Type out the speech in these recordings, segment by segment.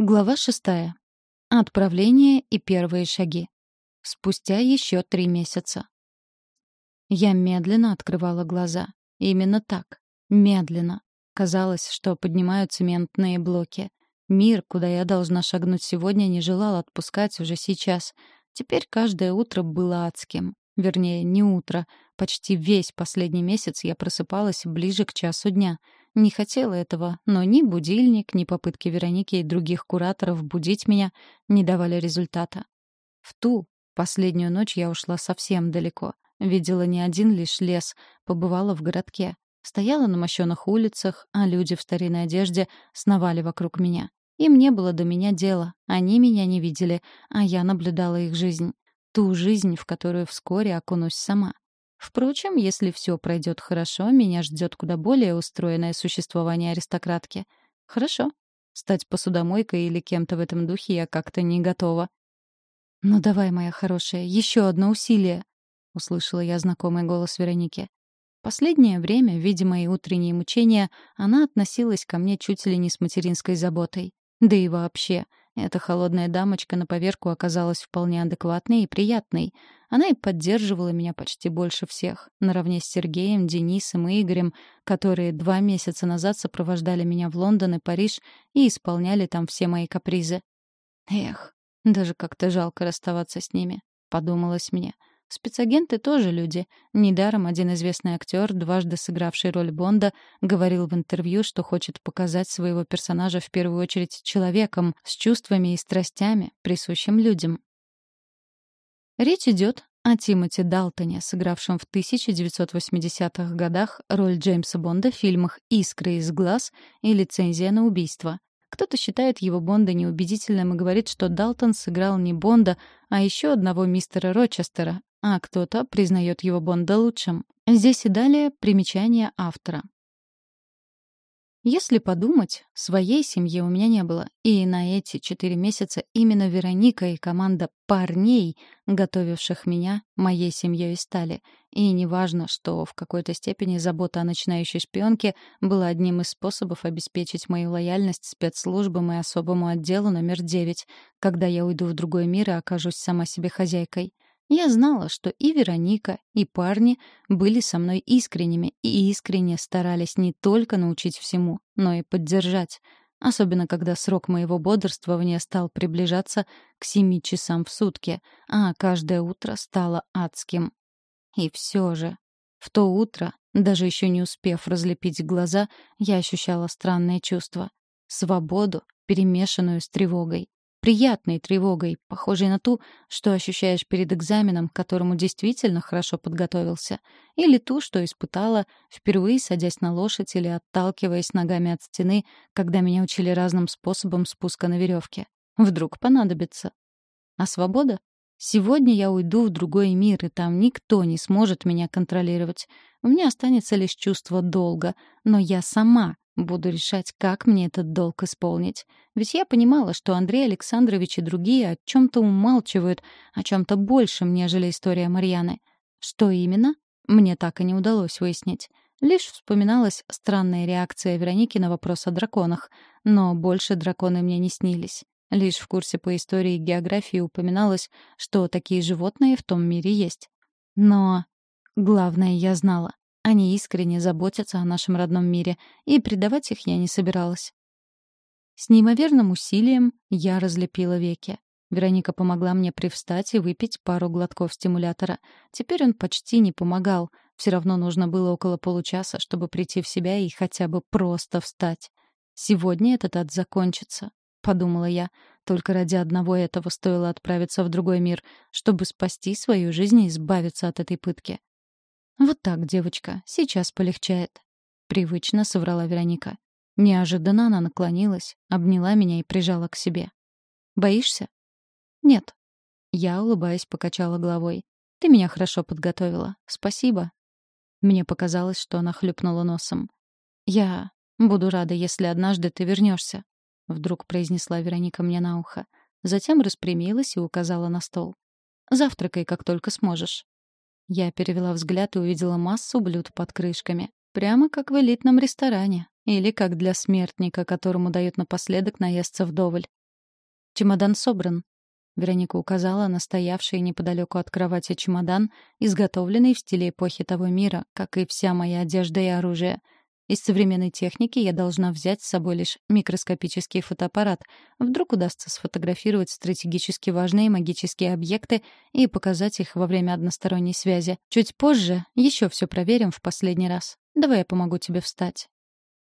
Глава шестая. Отправление и первые шаги. Спустя еще три месяца. Я медленно открывала глаза. Именно так. Медленно. Казалось, что поднимаю цементные блоки. Мир, куда я должна шагнуть сегодня, не желал отпускать уже сейчас. Теперь каждое утро было адским. Вернее, не утро. Почти весь последний месяц я просыпалась ближе к часу дня — не хотела этого, но ни будильник, ни попытки Вероники и других кураторов будить меня не давали результата. В ту, последнюю ночь я ушла совсем далеко. Видела не один лишь лес, побывала в городке. Стояла на мощенных улицах, а люди в старинной одежде сновали вокруг меня. Им не было до меня дела, они меня не видели, а я наблюдала их жизнь. Ту жизнь, в которую вскоре окунусь сама. Впрочем, если все пройдет хорошо, меня ждет куда более устроенное существование аристократки. Хорошо. Стать посудомойкой или кем-то в этом духе я как-то не готова. «Ну давай, моя хорошая, еще одно усилие», — услышала я знакомый голос Вероники. Последнее время, видя мои утренние мучения, она относилась ко мне чуть ли не с материнской заботой. Да и вообще, эта холодная дамочка на поверку оказалась вполне адекватной и приятной. Она и поддерживала меня почти больше всех, наравне с Сергеем, Денисом и Игорем, которые два месяца назад сопровождали меня в Лондон и Париж и исполняли там все мои капризы. Эх, даже как-то жалко расставаться с ними, подумалось мне. Спецагенты тоже люди. Недаром один известный актер, дважды сыгравший роль Бонда, говорил в интервью, что хочет показать своего персонажа в первую очередь человеком, с чувствами и страстями, присущим людям. Речь идет о Тимоти Далтоне, сыгравшем в 1980-х годах роль Джеймса Бонда в фильмах «Искры из глаз» и «Лицензия на убийство». Кто-то считает его Бонда неубедительным и говорит, что Далтон сыграл не Бонда, а еще одного мистера Рочестера, а кто-то признает его Бонда лучшим. Здесь и далее примечание автора. Если подумать, своей семьи у меня не было, и на эти четыре месяца именно Вероника и команда парней, готовивших меня, моей семьей стали. И неважно, что в какой-то степени забота о начинающей шпионке была одним из способов обеспечить мою лояльность спецслужбам и особому отделу номер девять, когда я уйду в другой мир и окажусь сама себе хозяйкой — я знала, что и Вероника, и парни были со мной искренними и искренне старались не только научить всему, но и поддержать. Особенно когда срок моего бодрствования стал приближаться к семи часам в сутки, а каждое утро стало адским. И все же, в то утро, даже еще не успев разлепить глаза, я ощущала странное чувство — свободу, перемешанную с тревогой приятной тревогой, похожей на ту, что ощущаешь перед экзаменом, к которому действительно хорошо подготовился, или ту, что испытала, впервые садясь на лошадь или отталкиваясь ногами от стены, когда меня учили разным способом спуска на веревке. Вдруг понадобится. А свобода? Сегодня я уйду в другой мир, и там никто не сможет меня контролировать. У меня останется лишь чувство долга, но я сама Буду решать, как мне этот долг исполнить. Ведь я понимала, что Андрей Александрович и другие о чем-то умалчивают, о чем-то большем, нежели история Марьяны. Что именно? Мне так и не удалось выяснить. Лишь вспоминалась странная реакция Вероники на вопрос о драконах. Но больше драконы мне не снились. Лишь в курсе по истории и географии упоминалось, что такие животные в том мире есть. Но главное я знала. Они искренне заботятся о нашем родном мире, и предавать их я не собиралась. С неимоверным усилием я разлепила веки. Вероника помогла мне привстать и выпить пару глотков стимулятора. Теперь он почти не помогал. Все равно нужно было около получаса, чтобы прийти в себя и хотя бы просто встать. «Сегодня этот ад закончится», — подумала я. Только ради одного этого стоило отправиться в другой мир, чтобы спасти свою жизнь и избавиться от этой пытки. «Вот так, девочка, сейчас полегчает», — привычно соврала Вероника. Неожиданно она наклонилась, обняла меня и прижала к себе. «Боишься?» «Нет». Я, улыбаясь, покачала головой. «Ты меня хорошо подготовила. Спасибо». Мне показалось, что она хлюпнула носом. «Я буду рада, если однажды ты вернешься», — вдруг произнесла Вероника мне на ухо. Затем распрямилась и указала на стол. «Завтракай, как только сможешь. Я перевела взгляд и увидела массу блюд под крышками. Прямо как в элитном ресторане. Или как для смертника, которому дают напоследок наесться вдоволь. Чемодан собран. Вероника указала на стоявший неподалеку от кровати чемодан, изготовленный в стиле эпохи того мира, как и вся моя одежда и оружие. Из современной техники я должна взять с собой лишь микроскопический фотоаппарат. Вдруг удастся сфотографировать стратегически важные магические объекты и показать их во время односторонней связи. Чуть позже еще все проверим в последний раз. Давай я помогу тебе встать.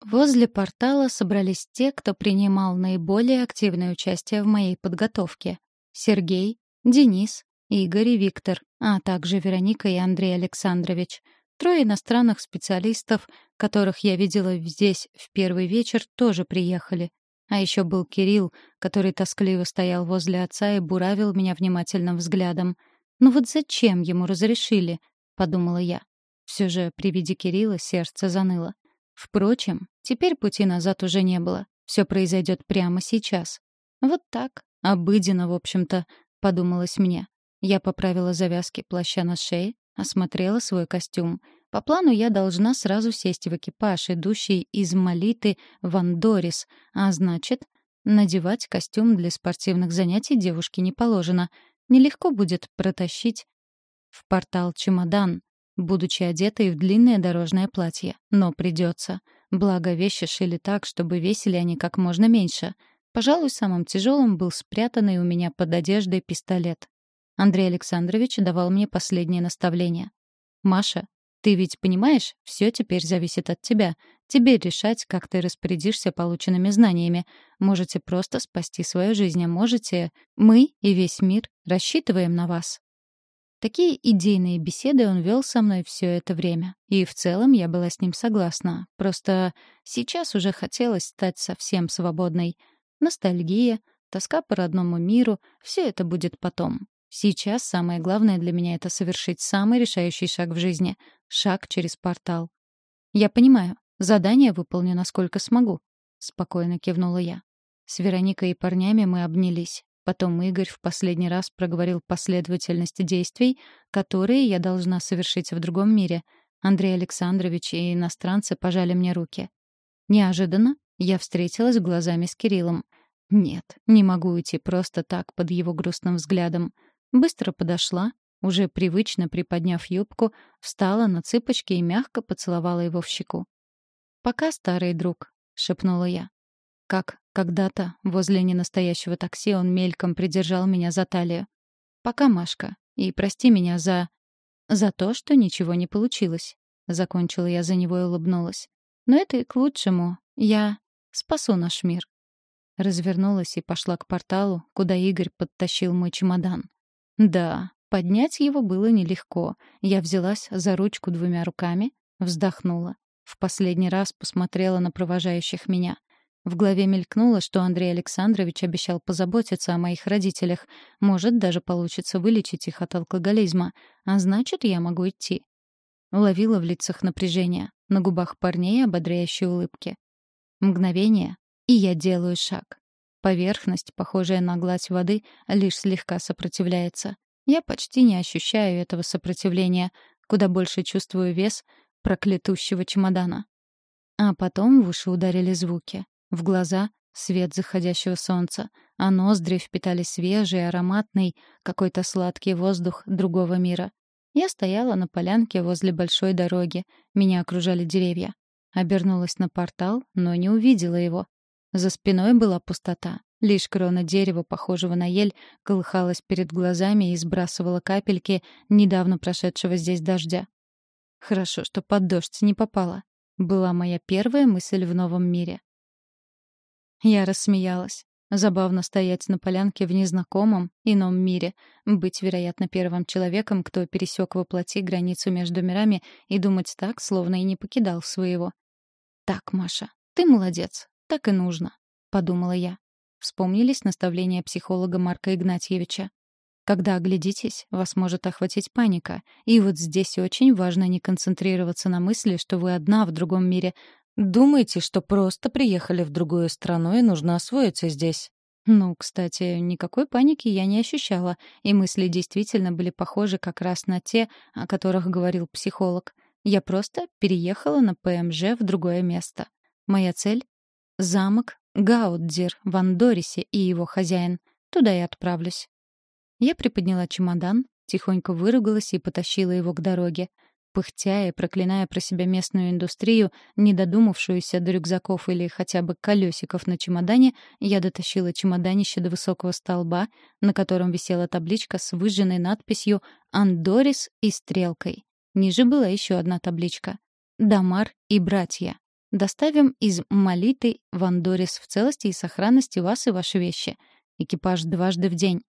Возле портала собрались те, кто принимал наиболее активное участие в моей подготовке. Сергей, Денис, Игорь и Виктор, а также Вероника и Андрей Александрович. Трое иностранных специалистов, которых я видела здесь в первый вечер, тоже приехали. А еще был Кирилл, который тоскливо стоял возле отца и буравил меня внимательным взглядом. «Ну вот зачем ему разрешили?» — подумала я. Все же при виде Кирилла сердце заныло. Впрочем, теперь пути назад уже не было. Все произойдет прямо сейчас. Вот так, Обыденно, в общем-то, подумалось мне. Я поправила завязки плаща на шее, осмотрела свой костюм. По плану я должна сразу сесть в экипаж, идущий из Молиты в Андорис, а значит, надевать костюм для спортивных занятий девушке не положено. Нелегко будет протащить в портал чемодан, будучи одетой в длинное дорожное платье. Но придется. Благо, вещи шили так, чтобы весили они как можно меньше — Пожалуй, самым тяжелым был спрятанный у меня под одеждой пистолет. Андрей Александрович давал мне последнее наставление. «Маша, ты ведь понимаешь, все теперь зависит от тебя. Тебе решать, как ты распорядишься полученными знаниями. Можете просто спасти свою жизнь, а можете... Мы и весь мир рассчитываем на вас». Такие идейные беседы он вел со мной все это время. И в целом я была с ним согласна. Просто сейчас уже хотелось стать совсем свободной — Ностальгия, тоска по родному миру — все это будет потом. Сейчас самое главное для меня — это совершить самый решающий шаг в жизни — шаг через портал. «Я понимаю, задание выполню, насколько смогу», — спокойно кивнула я. С Вероникой и парнями мы обнялись. Потом Игорь в последний раз проговорил последовательность действий, которые я должна совершить в другом мире. Андрей Александрович и иностранцы пожали мне руки. Неожиданно я встретилась глазами с Кириллом. Нет, не могу уйти просто так под его грустным взглядом. Быстро подошла, уже привычно приподняв юбку, встала на цыпочки и мягко поцеловала его в щеку. «Пока, старый друг», — шепнула я. Как когда-то возле ненастоящего такси он мельком придержал меня за талию. «Пока, Машка, и прости меня за... за то, что ничего не получилось», — закончила я за него и улыбнулась. «Но это и к лучшему. Я Спасу наш мир. Развернулась и пошла к порталу, куда Игорь подтащил мой чемодан. Да, поднять его было нелегко. Я взялась за ручку двумя руками, вздохнула. В последний раз посмотрела на провожающих меня. В голове мелькнуло, что Андрей Александрович обещал позаботиться о моих родителях. Может, даже получится вылечить их от алкоголизма. А значит, я могу идти. Ловила в лицах напряжение, на губах парней ободряющие улыбки. Мгновение, и я делаю шаг. Поверхность, похожая на гладь воды, лишь слегка сопротивляется. Я почти не ощущаю этого сопротивления, куда больше чувствую вес проклятущего чемодана. А потом в уши ударили звуки. В глаза — свет заходящего солнца, а ноздри впитали свежий, ароматный, какой-то сладкий воздух другого мира. Я стояла на полянке возле большой дороги. Меня окружали деревья. Обернулась на портал, но не увидела его. За спиной была пустота. Лишь крона дерева, похожего на ель, колыхалась перед глазами и сбрасывала капельки недавно прошедшего здесь дождя. Хорошо, что под дождь не попала. Была моя первая мысль в новом мире. Я рассмеялась. Забавно стоять на полянке в незнакомом, ином мире, быть, вероятно, первым человеком, кто пересек воплоти границу между мирами и думать так, словно и не покидал своего. «Так, Маша, ты молодец, так и нужно», — подумала я. Вспомнились наставления психолога Марка Игнатьевича. Когда оглядитесь, вас может охватить паника. И вот здесь очень важно не концентрироваться на мысли, что вы одна в другом мире, Думаете, что просто приехали в другую страну и нужно освоиться здесь? Ну, кстати, никакой паники я не ощущала, и мысли действительно были похожи как раз на те, о которых говорил психолог. Я просто переехала на ПМЖ в другое место. Моя цель — замок Гаудзир в Андорисе и его хозяин. туда и отправлюсь. Я приподняла чемодан, тихонько выругалась и потащила его к дороге. Пыхтя и проклиная про себя местную индустрию, не додумавшуюся до рюкзаков или хотя бы колесиков на чемодане, я дотащила чемоданище до высокого столба, на котором висела табличка с выжженной надписью «Андорис» и стрелкой. Ниже была еще одна табличка «Дамар и братья». Доставим из Молиты в Андорис в целости и сохранности вас и ваши вещи. Экипаж дважды в день.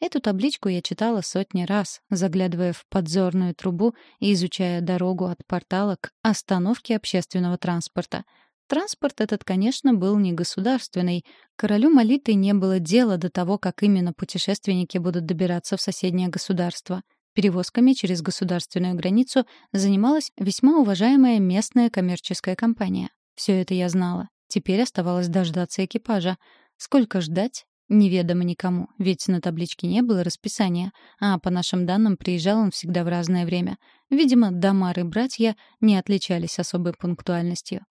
Эту табличку я читала сотни раз, заглядывая в подзорную трубу и изучая дорогу от портала к остановке общественного транспорта. Транспорт этот, конечно, был не государственный. Королю Молиты не было дела до того, как именно путешественники будут добираться в соседнее государство. Перевозками через государственную границу занималась весьма уважаемая местная коммерческая компания. Все это я знала. Теперь оставалось дождаться экипажа. Сколько ждать, Неведомо никому, ведь на табличке не было расписания, а по нашим данным приезжал он всегда в разное время. Видимо, Дамар и братья не отличались особой пунктуальностью.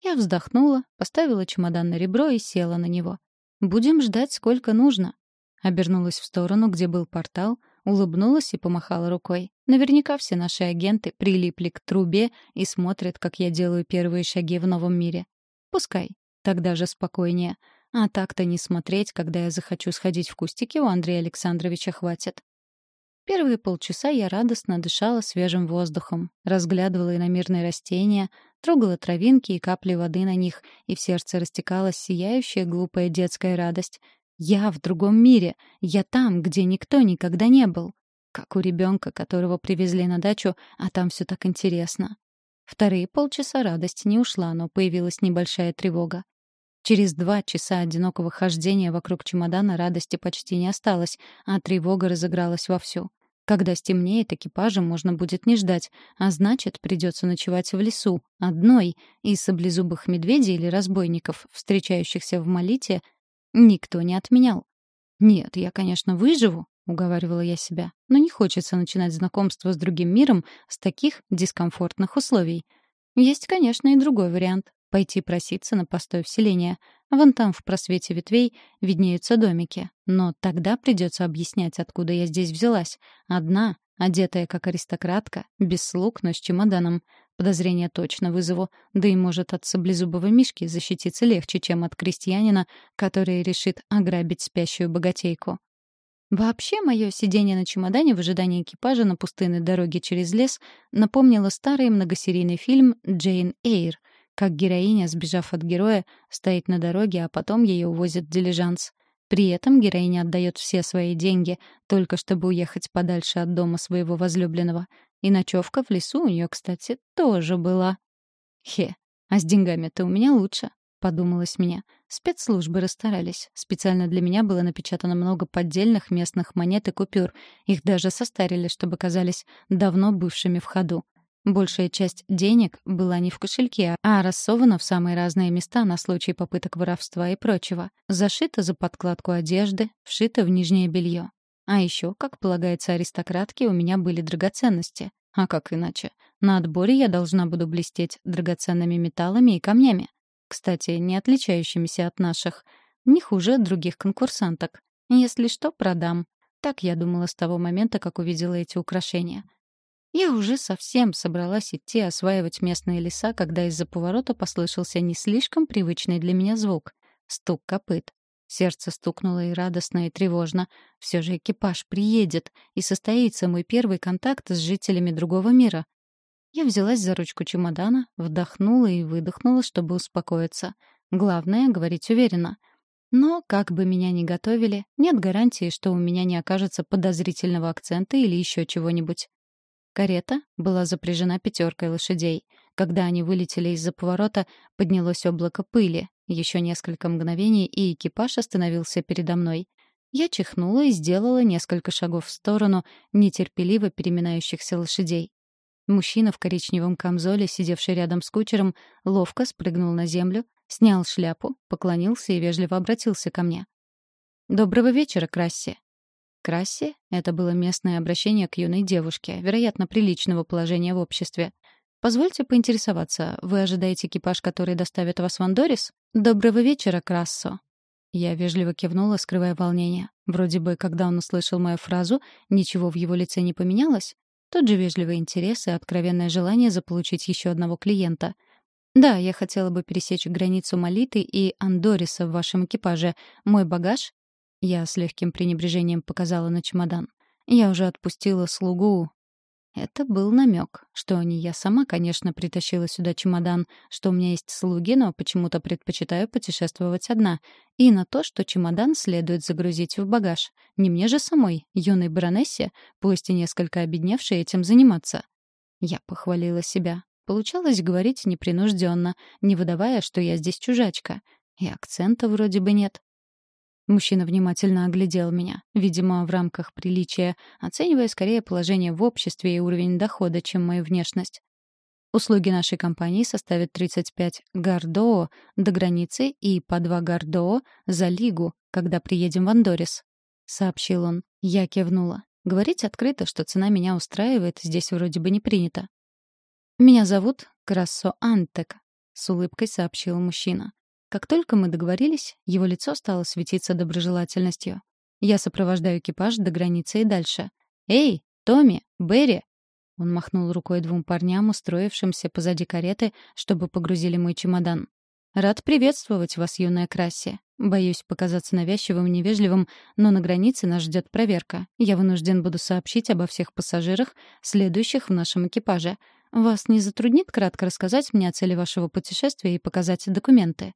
Я вздохнула, поставила чемодан на ребро и села на него. «Будем ждать, сколько нужно». Обернулась в сторону, где был портал, улыбнулась и помахала рукой. Наверняка все наши агенты прилипли к трубе и смотрят, как я делаю первые шаги в новом мире. Пускай. Тогда же спокойнее. А так-то не смотреть, когда я захочу сходить в кустики, у Андрея Александровича хватит. Первые полчаса я радостно дышала свежим воздухом, разглядывала иномирные растения, трогала травинки и капли воды на них, и в сердце растекалась сияющая глупая детская радость. Я в другом мире, я там, где никто никогда не был. Как у ребенка, которого привезли на дачу, а там все так интересно. Вторые полчаса радость не ушла, но появилась небольшая тревога. Через два часа одинокого хождения вокруг чемодана радости почти не осталось, а тревога разыгралась вовсю. Когда стемнеет, экипажа можно будет не ждать, а значит, придется ночевать в лесу, одной, и саблезубых медведей или разбойников, встречающихся в Молите, никто не отменял. «Нет, я, конечно, выживу», — уговаривала я себя, «но не хочется начинать знакомство с другим миром с таких дискомфортных условий». Есть, конечно, и другой вариант пойти проситься на постой вселения. Вон там, в просвете ветвей, виднеются домики. Но тогда придется объяснять, откуда я здесь взялась. Одна, одетая как аристократка, без слуг, но с чемоданом. Подозрения точно вызову. Да и, может, от саблезубого мишки защититься легче, чем от крестьянина, который решит ограбить спящую богатейку. Вообще, мое сидение на чемодане в ожидании экипажа на пустынной дороге через лес напомнило старый многосерийный фильм «Джейн Эйр», как героиня, сбежав от героя, стоит на дороге, а потом ее увозят в дилижанс. При этом героиня отдает все свои деньги, только чтобы уехать подальше от дома своего возлюбленного. И ночевка в лесу у нее, кстати, тоже была. Хе, а с деньгами-то у меня лучше, подумалось мне. Спецслужбы расстарались. Специально для меня было напечатано много поддельных местных монет и купюр. Их даже состарили, чтобы казались давно бывшими в ходу. Большая часть денег была не в кошельке, а рассована в самые разные места на случай попыток воровства и прочего. Зашита за подкладку одежды, вшита в нижнее белье. А еще, как полагается аристократке, у меня были драгоценности. А как иначе? На отборе я должна буду блестеть драгоценными металлами и камнями. Кстати, не отличающимися от наших. Не хуже других конкурсанток. Если что, продам. Так я думала с того момента, как увидела эти украшения. Я уже совсем собралась идти осваивать местные леса, когда из-за поворота послышался не слишком привычный для меня звук — стук копыт. Сердце стукнуло и радостно, и тревожно. Все же экипаж приедет, и состоится мой первый контакт с жителями другого мира. Я взялась за ручку чемодана, вдохнула и выдохнула, чтобы успокоиться. Главное — говорить уверенно. Но, как бы меня ни готовили, нет гарантии, что у меня не окажется подозрительного акцента или еще чего-нибудь. Карета была запряжена пятеркой лошадей. Когда они вылетели из-за поворота, поднялось облако пыли. Еще несколько мгновений, и экипаж остановился передо мной. Я чихнула и сделала несколько шагов в сторону нетерпеливо переминающихся лошадей. Мужчина в коричневом камзоле, сидевший рядом с кучером, ловко спрыгнул на землю, снял шляпу, поклонился и вежливо обратился ко мне. «Доброго вечера, Красси. Красси — это было местное обращение к юной девушке, вероятно, приличного положения в обществе. «Позвольте поинтересоваться, вы ожидаете экипаж, который доставит вас в Андорис?» «Доброго вечера, Крассо». Я вежливо кивнула, скрывая волнение. Вроде бы, когда он услышал мою фразу, ничего в его лице не поменялось. Тот же вежливый интерес и откровенное желание заполучить еще одного клиента. «Да, я хотела бы пересечь границу Молиты и Андориса в вашем экипаже. Мой багаж...» Я с легким пренебрежением показала на чемодан. «Я уже отпустила слугу, это был намек, что не я сама, конечно, притащила сюда чемодан, что у меня есть слуги, но почему-то предпочитаю путешествовать одна, и на то, что чемодан следует загрузить в багаж. Не мне же самой, юной баронессе, пусть и несколько обедневшей этим заниматься. Я похвалила себя. Получалось говорить непринужденно, не выдавая, что я здесь чужачка. И акцента вроде бы нет. Мужчина внимательно оглядел меня, видимо, в рамках приличия, оценивая скорее положение в обществе и уровень дохода, чем мою внешность. Услуги нашей компании составят 35 гардоо до границы и по 2 гардоо за лигу, когда приедем в Андорис, сообщил он. Я кивнула. Говорить открыто, что цена меня устраивает, здесь вроде бы не принято. Меня зовут Крассо Антек, с улыбкой сообщил мужчина. Как только мы договорились, его лицо стало светиться доброжелательностью. Я сопровождаю экипаж до границы и дальше. «Эй, Томми, Берри!» Он махнул рукой двум парням, устроившимся позади кареты, чтобы погрузили мой чемодан. «Рад приветствовать вас, юная Красси. Боюсь показаться навязчивым и невежливым, но на границе нас ждет проверка. Я вынужден буду сообщить обо всех пассажирах, следующих в нашем экипаже. Вас не затруднит кратко рассказать мне о цели вашего путешествия и показать документы?»